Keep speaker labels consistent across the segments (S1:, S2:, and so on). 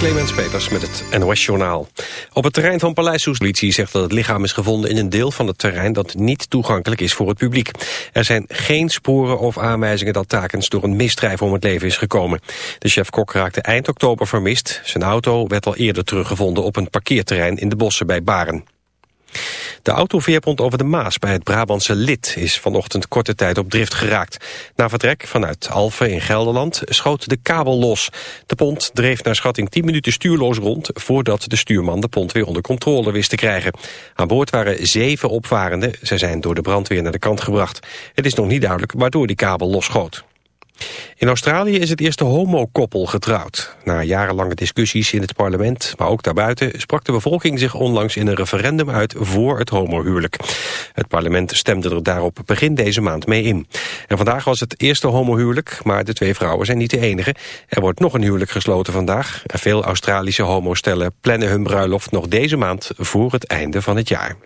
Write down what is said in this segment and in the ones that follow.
S1: Clemens Peters met het NOS-journaal. Op het terrein van Paleis zegt dat het lichaam is gevonden in een deel van het terrein dat niet toegankelijk is voor het publiek. Er zijn geen sporen of aanwijzingen dat Takens door een misdrijf om het leven is gekomen. De chef-kok raakte eind oktober vermist. Zijn auto werd al eerder teruggevonden op een parkeerterrein in de bossen bij Baren. De autoveerpont over de Maas bij het Brabantse Lid is vanochtend korte tijd op drift geraakt. Na vertrek vanuit Alphen in Gelderland schoot de kabel los. De pont dreef naar schatting 10 minuten stuurloos rond voordat de stuurman de pont weer onder controle wist te krijgen. Aan boord waren zeven opvarenden. Zij zijn door de brandweer naar de kant gebracht. Het is nog niet duidelijk waardoor die kabel losschoot. In Australië is het eerste homokoppel getrouwd. Na jarenlange discussies in het parlement, maar ook daarbuiten... sprak de bevolking zich onlangs in een referendum uit voor het homohuwelijk. Het parlement stemde er daarop begin deze maand mee in. En vandaag was het eerste homohuwelijk, maar de twee vrouwen zijn niet de enige. Er wordt nog een huwelijk gesloten vandaag. Veel Australische homostellen plannen hun bruiloft nog deze maand voor het einde van het jaar.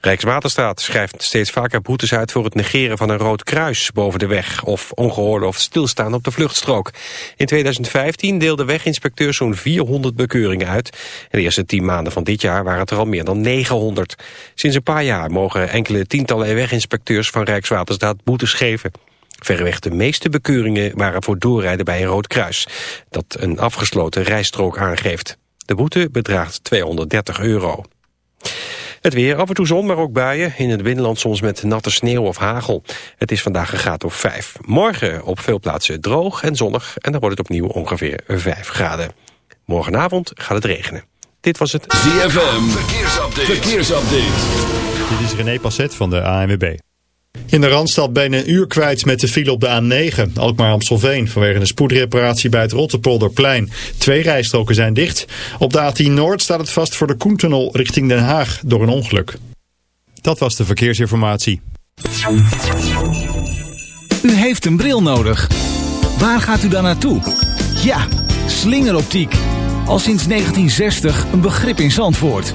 S1: Rijkswaterstaat schrijft steeds vaker boetes uit voor het negeren van een rood kruis boven de weg of ongeoorloofd stilstaan op de vluchtstrook. In 2015 deelden weginspecteurs zo'n 400 bekeuringen uit. In de eerste 10 maanden van dit jaar waren het er al meer dan 900. Sinds een paar jaar mogen enkele tientallen weginspecteurs van Rijkswaterstaat boetes geven. Verreweg de meeste bekeuringen waren voor doorrijden bij een rood kruis, dat een afgesloten rijstrook aangeeft. De boete bedraagt 230 euro. Het weer, af en toe zon, maar ook buien. In het binnenland soms met natte sneeuw of hagel. Het is vandaag een graad of 5. Morgen op veel plaatsen droog en zonnig. En dan wordt het opnieuw ongeveer 5 graden. Morgenavond gaat het regenen. Dit was het
S2: ZFM Verkeersupdate. Verkeersupdate.
S3: Dit is René Passet van de ANWB. In de Randstad bijna een uur kwijt met de file op de A9, Alkmaar-Amstelveen, vanwege een spoedreparatie bij het Rotterpolderplein. Twee rijstroken zijn dicht. Op de A10 Noord staat het vast voor de Koentunnel richting Den Haag door een ongeluk. Dat was de verkeersinformatie.
S4: U heeft een bril nodig. Waar gaat u dan naartoe? Ja, slingeroptiek. Al sinds 1960 een begrip in Zandvoort.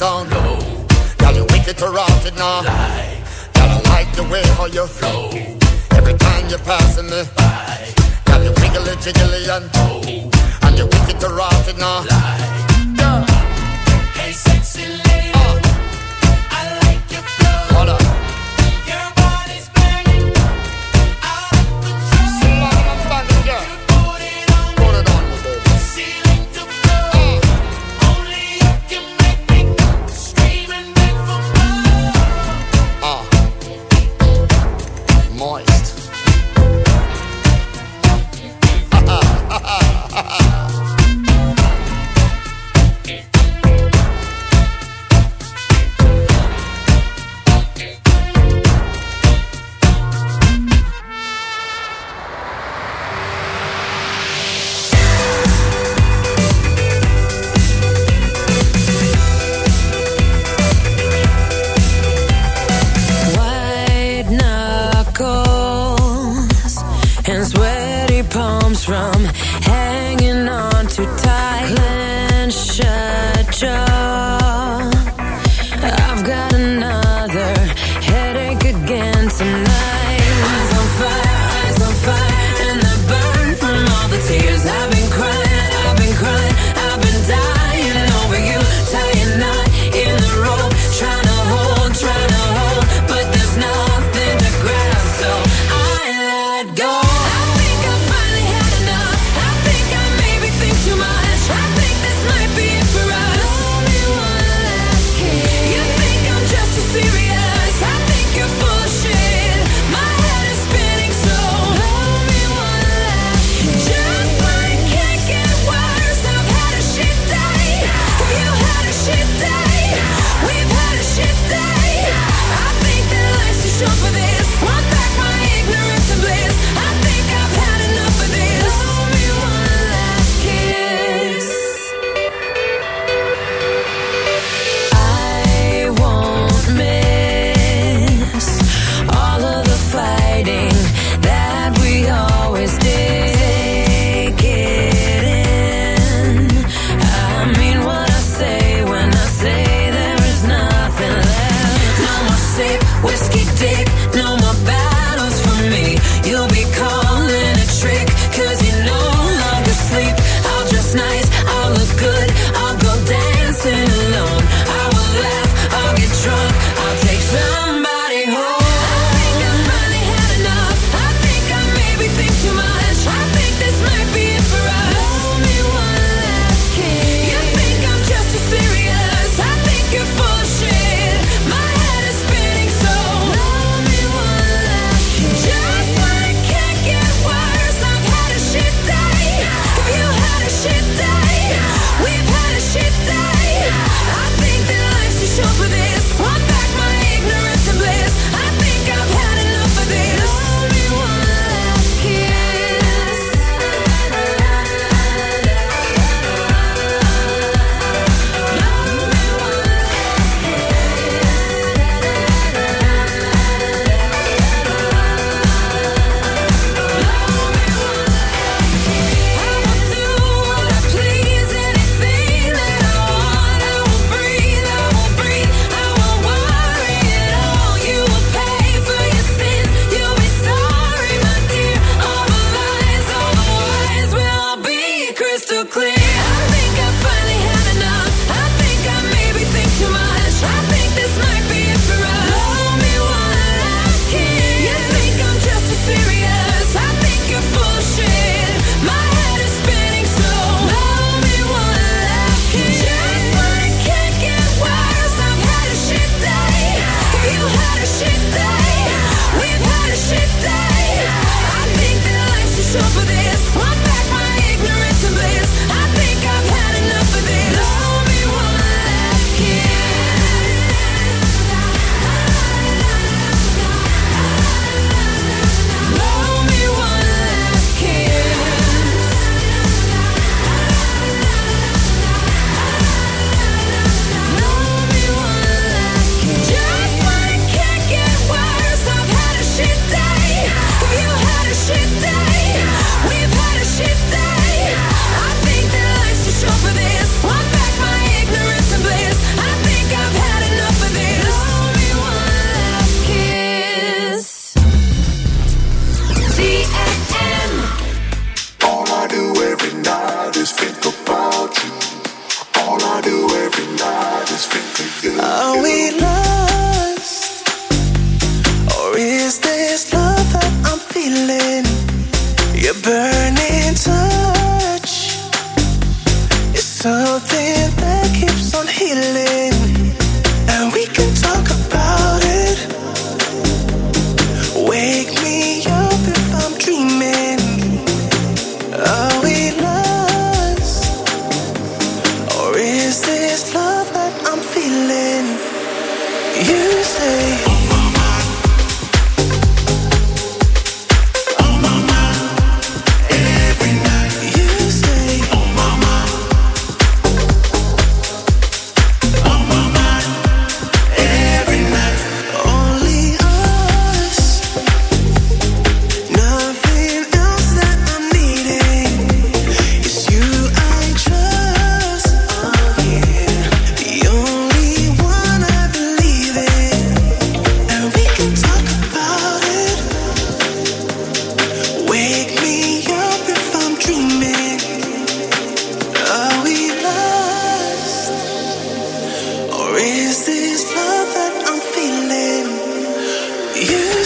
S5: down low. Y'all you wicked to rot it now. Lie. Y'all I like the way how you flow. Every time you're passing me by. Y'all you wiggly jiggly and oh. And you wicked to rot it now.
S6: Lie.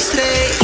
S6: stay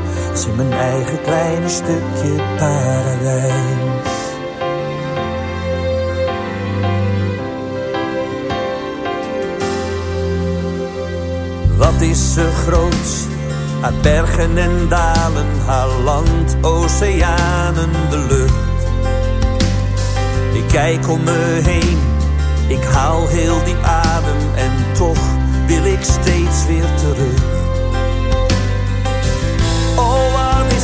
S7: als in mijn eigen kleine stukje paradijs. Wat is ze groot? Uit bergen en dalen, haar land, oceanen, de lucht. Ik kijk om me heen, ik haal heel diep adem en toch wil ik steeds weer terug.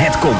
S7: Het
S8: complete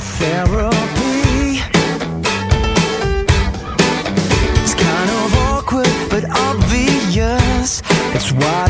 S6: Therapy. It's kind of awkward, but obvious. It's what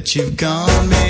S6: that
S9: you've gone.
S10: Man.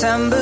S10: September.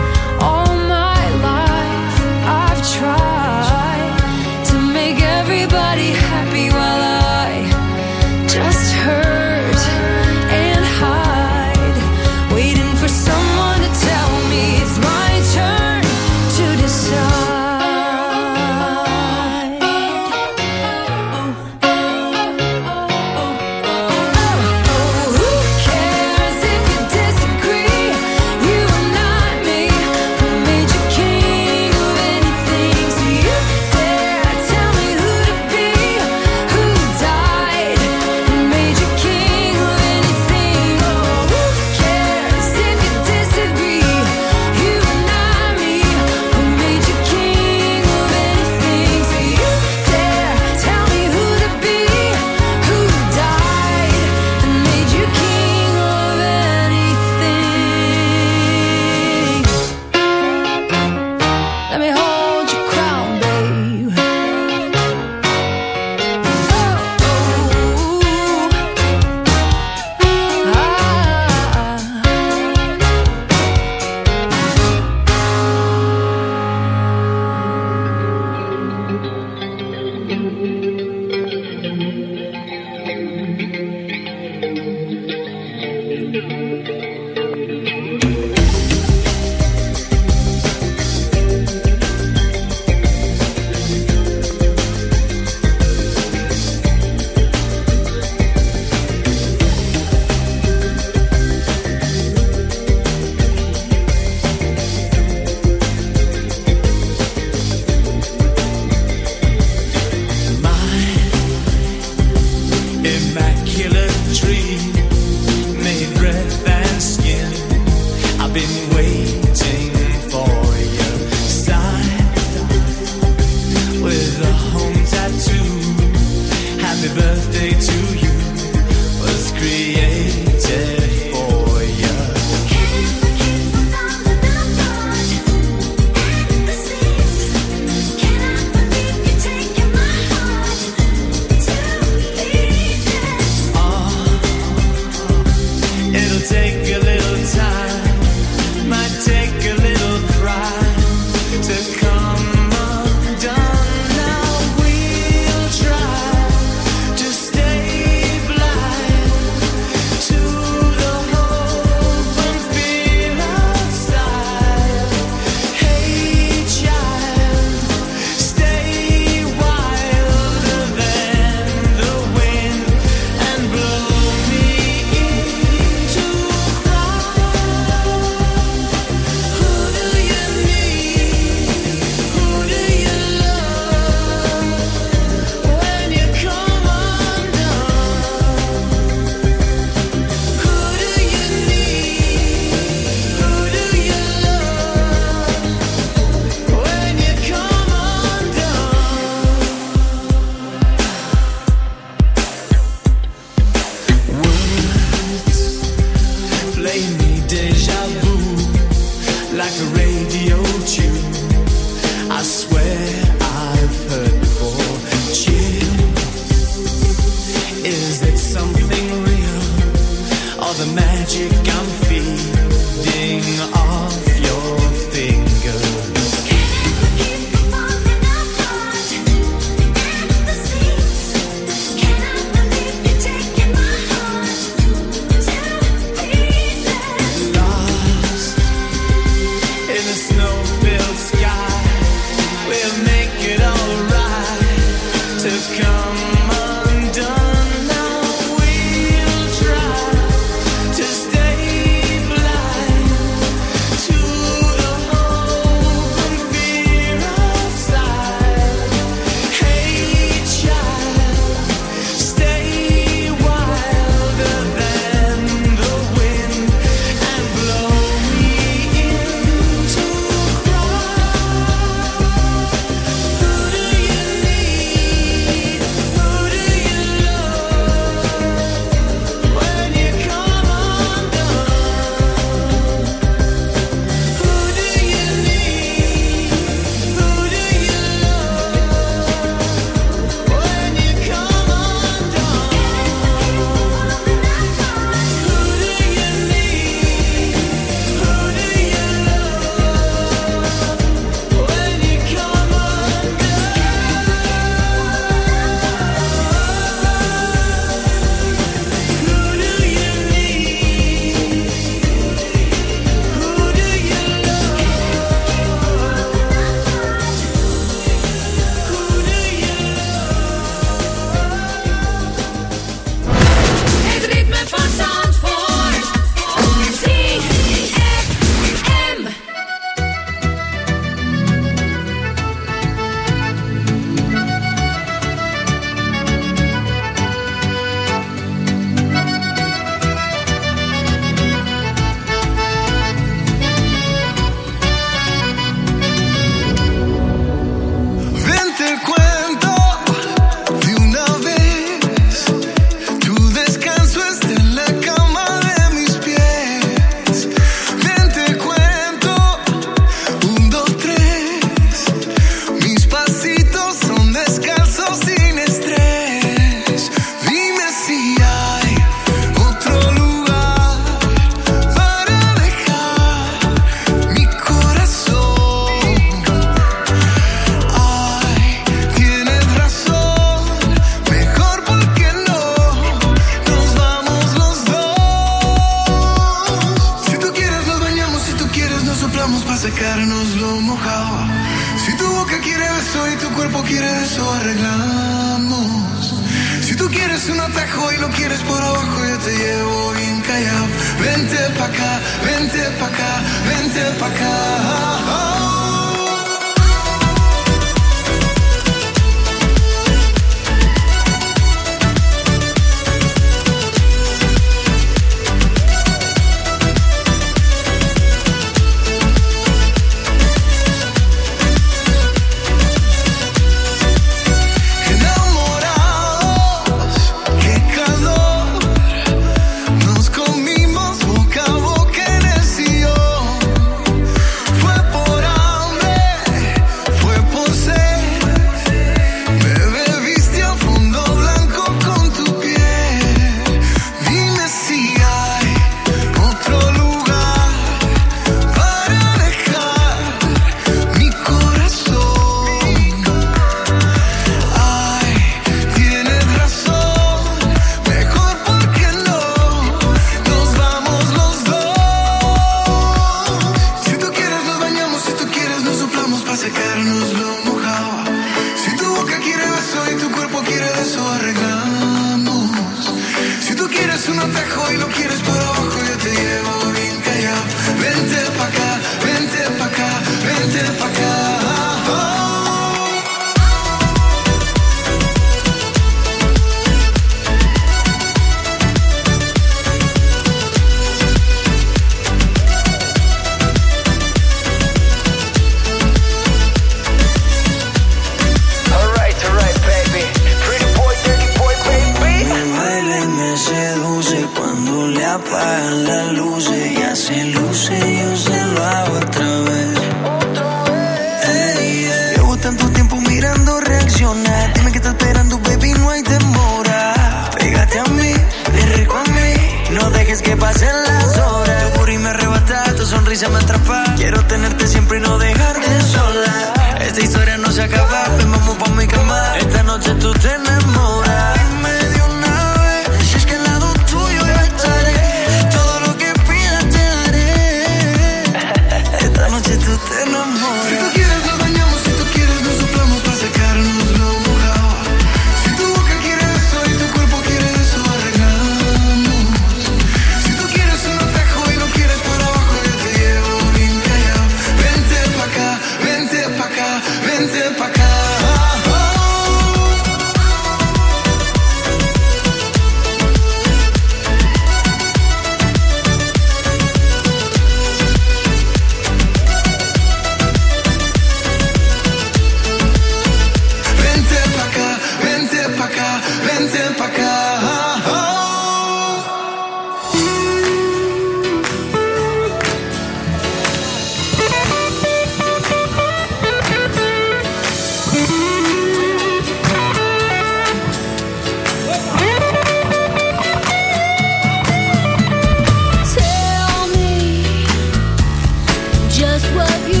S11: what you.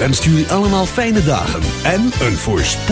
S12: Wenst jullie allemaal fijne dagen en een voorspoedig